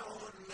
يَعْلَمُونَ